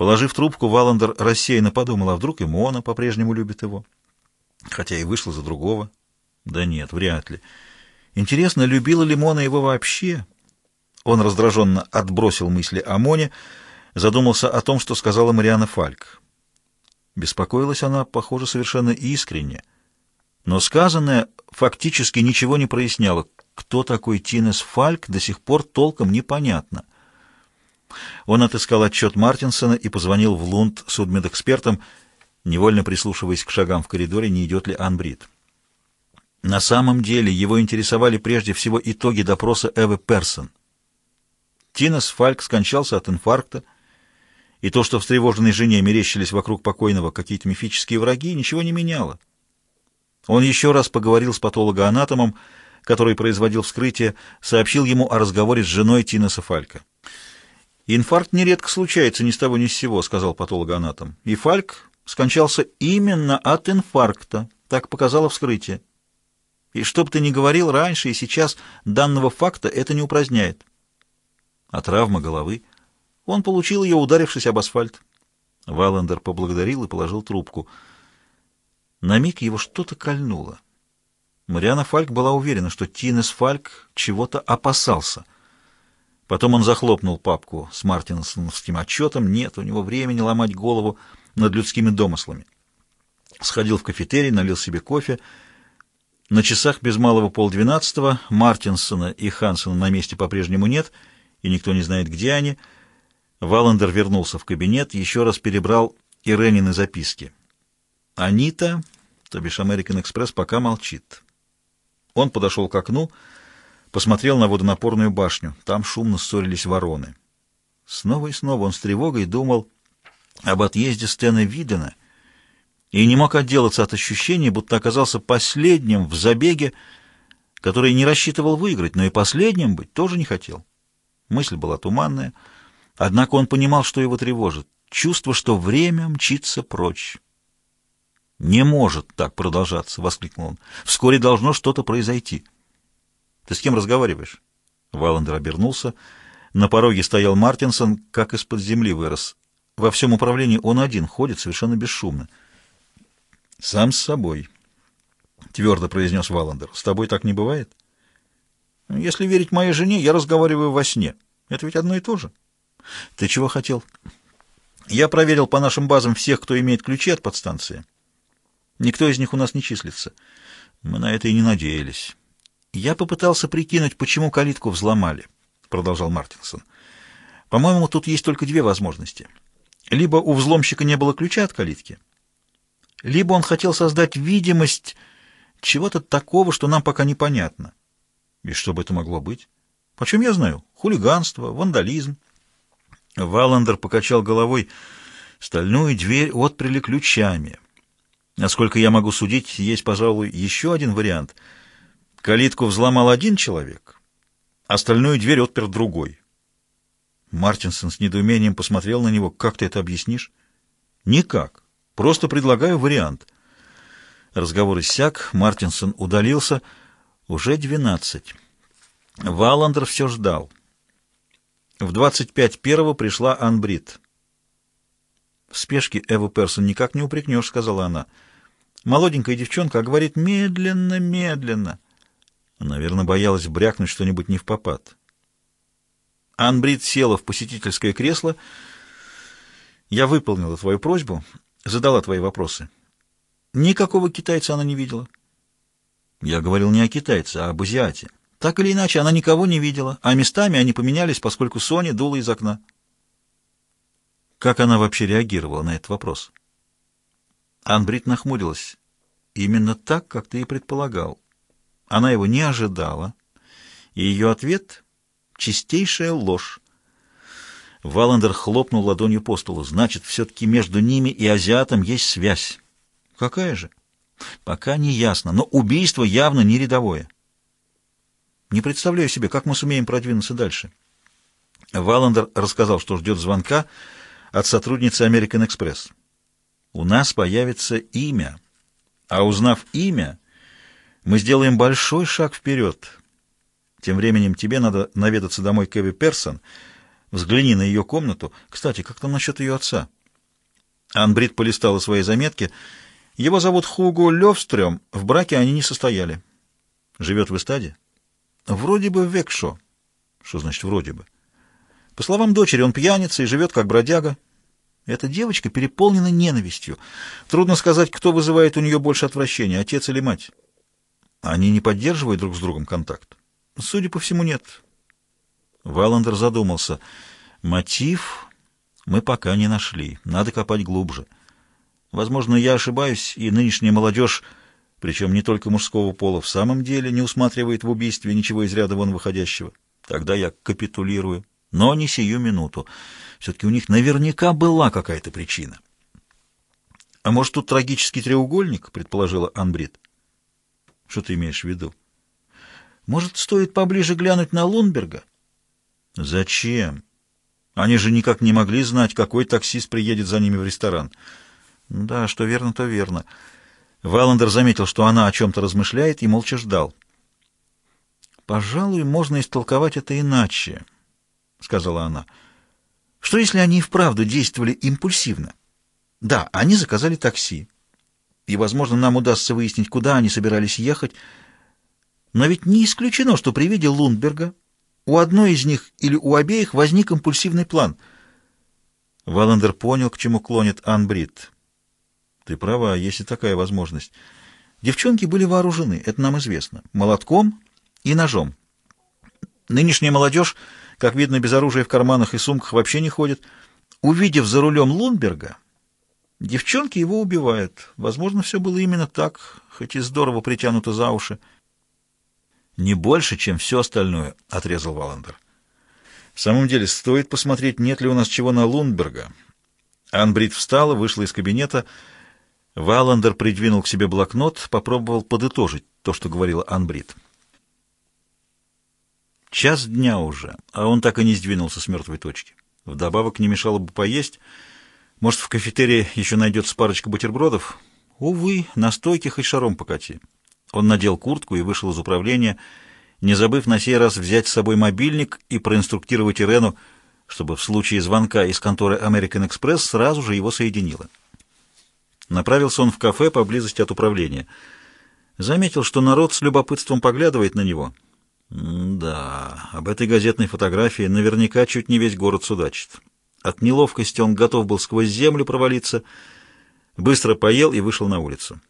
Положив трубку, Валандер рассеянно подумал, а вдруг и Мона по-прежнему любит его. Хотя и вышла за другого. Да нет, вряд ли. Интересно, любила ли Мона его вообще? Он раздраженно отбросил мысли о Моне, задумался о том, что сказала Мариана Фальк. Беспокоилась она, похоже, совершенно искренне. Но сказанное фактически ничего не проясняло. Кто такой Тинес Фальк, до сих пор толком непонятно. Он отыскал отчет Мартинсона и позвонил в Лунд судмедэкспертам, невольно прислушиваясь к шагам в коридоре, не идет ли Анбрид. На самом деле его интересовали прежде всего итоги допроса Эвы Персон. Тинес Фальк скончался от инфаркта, и то, что встревоженной жене мерещились вокруг покойного какие-то мифические враги, ничего не меняло. Он еще раз поговорил с патологоанатомом, который производил вскрытие, сообщил ему о разговоре с женой Тинеса Фалька. «Инфаркт нередко случается ни с того ни с сего», — сказал патологоанатом. «И Фальк скончался именно от инфаркта», — так показало вскрытие. И что бы ты ни говорил раньше и сейчас, данного факта это не упраздняет. А травма головы? Он получил ее, ударившись об асфальт. Валандер поблагодарил и положил трубку. На миг его что-то кольнуло. Мариана Фальк была уверена, что Тинес Фальк чего-то опасался. Потом он захлопнул папку с мартинсоновским отчетом. Нет у него времени ломать голову над людскими домыслами. Сходил в кафетерий, налил себе кофе. На часах без малого полдвенадцатого Мартинсона и Хансона на месте по-прежнему нет, и никто не знает, где они. Валандер вернулся в кабинет, еще раз перебрал Иренины записки. Анита, то бишь American Express, пока молчит. Он подошел к окну, посмотрел на водонапорную башню. Там шумно ссорились вороны. Снова и снова он с тревогой думал об отъезде Стэна Видена и не мог отделаться от ощущения, будто оказался последним в забеге, который не рассчитывал выиграть, но и последним быть тоже не хотел. Мысль была туманная, однако он понимал, что его тревожит. Чувство, что время мчится прочь. «Не может так продолжаться!» — воскликнул он. «Вскоре должно что-то произойти». «Ты с кем разговариваешь?» Валандер обернулся. На пороге стоял Мартинсон, как из-под земли вырос. Во всем управлении он один, ходит совершенно бесшумно. «Сам с собой», — твердо произнес Валандер. «С тобой так не бывает?» «Если верить моей жене, я разговариваю во сне. Это ведь одно и то же». «Ты чего хотел?» «Я проверил по нашим базам всех, кто имеет ключи от подстанции». Никто из них у нас не числится. Мы на это и не надеялись. Я попытался прикинуть, почему калитку взломали, продолжал Мартинсон. По-моему, тут есть только две возможности. Либо у взломщика не было ключа от калитки, либо он хотел создать видимость чего-то такого, что нам пока непонятно. И что бы это могло быть? Почем я знаю? Хулиганство, вандализм. Валандер покачал головой. Стальную дверь отпряли ключами. Насколько я могу судить, есть, пожалуй, еще один вариант. Калитку взломал один человек, остальную дверь отпер другой. Мартинсон с недоумением посмотрел на него. «Как ты это объяснишь?» «Никак. Просто предлагаю вариант». Разговор иссяк, Мартинсон удалился. Уже двенадцать. Валандер все ждал. В двадцать пять первого пришла Анбрид. «В спешке Эву Персон никак не упрекнешь», — сказала она. Молоденькая девчонка, а говорит медленно, медленно. Наверное, боялась брякнуть что-нибудь не в попад. Анбрид села в посетительское кресло. Я выполнила твою просьбу, задала твои вопросы. Никакого китайца она не видела. Я говорил не о китайце, а об азиате. Так или иначе, она никого не видела, а местами они поменялись, поскольку Соня дула из окна. Как она вообще реагировала на этот вопрос? Анбрид нахмурилась. «Именно так, как ты и предполагал. Она его не ожидала, и ее ответ — чистейшая ложь. Валандер хлопнул ладонью по столу. «Значит, все-таки между ними и азиатом есть связь». «Какая же?» «Пока не ясно, но убийство явно не рядовое». «Не представляю себе, как мы сумеем продвинуться дальше». Валандер рассказал, что ждет звонка от сотрудницы American Express у нас появится имя. А узнав имя, мы сделаем большой шаг вперед. Тем временем тебе надо наведаться домой к Эви Персон. Взгляни на ее комнату. Кстати, как там насчет ее отца? Анбрид полистала свои заметки. Его зовут Хуго Левстрем. В браке они не состояли. Живет в эстаде? Вроде бы в Векшо. Что значит «вроде бы»? По словам дочери, он пьяница и живет как бродяга. Эта девочка переполнена ненавистью. Трудно сказать, кто вызывает у нее больше отвращения, отец или мать. Они не поддерживают друг с другом контакт? Судя по всему, нет. Валандер задумался. Мотив мы пока не нашли. Надо копать глубже. Возможно, я ошибаюсь, и нынешняя молодежь, причем не только мужского пола, в самом деле не усматривает в убийстве ничего из ряда вон выходящего. Тогда я капитулирую. Но не сию минуту. Все-таки у них наверняка была какая-то причина. «А может, тут трагический треугольник?» — предположила Анбрид. «Что ты имеешь в виду?» «Может, стоит поближе глянуть на Лунберга?» «Зачем? Они же никак не могли знать, какой таксист приедет за ними в ресторан». «Да, что верно, то верно». Валандер заметил, что она о чем-то размышляет, и молча ждал. «Пожалуй, можно истолковать это иначе», — сказала она. «Что, если они и вправду действовали импульсивно? Да, они заказали такси, и, возможно, нам удастся выяснить, куда они собирались ехать, но ведь не исключено, что при виде Лундберга у одной из них или у обеих возник импульсивный план». Валандер понял, к чему клонит Анбрид. «Ты права, есть и такая возможность. Девчонки были вооружены, это нам известно, молотком и ножом. Нынешняя молодежь, как видно, без оружия в карманах и сумках вообще не ходит. Увидев за рулем Лунберга, девчонки его убивают. Возможно, все было именно так, хоть и здорово притянуто за уши. «Не больше, чем все остальное», — отрезал Валандер. «В самом деле, стоит посмотреть, нет ли у нас чего на Лунберга». Анбрид встала, вышла из кабинета. Валандер придвинул к себе блокнот, попробовал подытожить то, что говорила Анбрид. Час дня уже, а он так и не сдвинулся с мертвой точки. Вдобавок не мешало бы поесть. Может, в кафетерии еще найдется парочка бутербродов? Увы, на стойке хоть шаром покати. Он надел куртку и вышел из управления, не забыв на сей раз взять с собой мобильник и проинструктировать Ирену, чтобы в случае звонка из конторы American Express сразу же его соединила. Направился он в кафе поблизости от управления. Заметил, что народ с любопытством поглядывает на него — да, об этой газетной фотографии наверняка чуть не весь город судачит. От неловкости он готов был сквозь землю провалиться, быстро поел и вышел на улицу.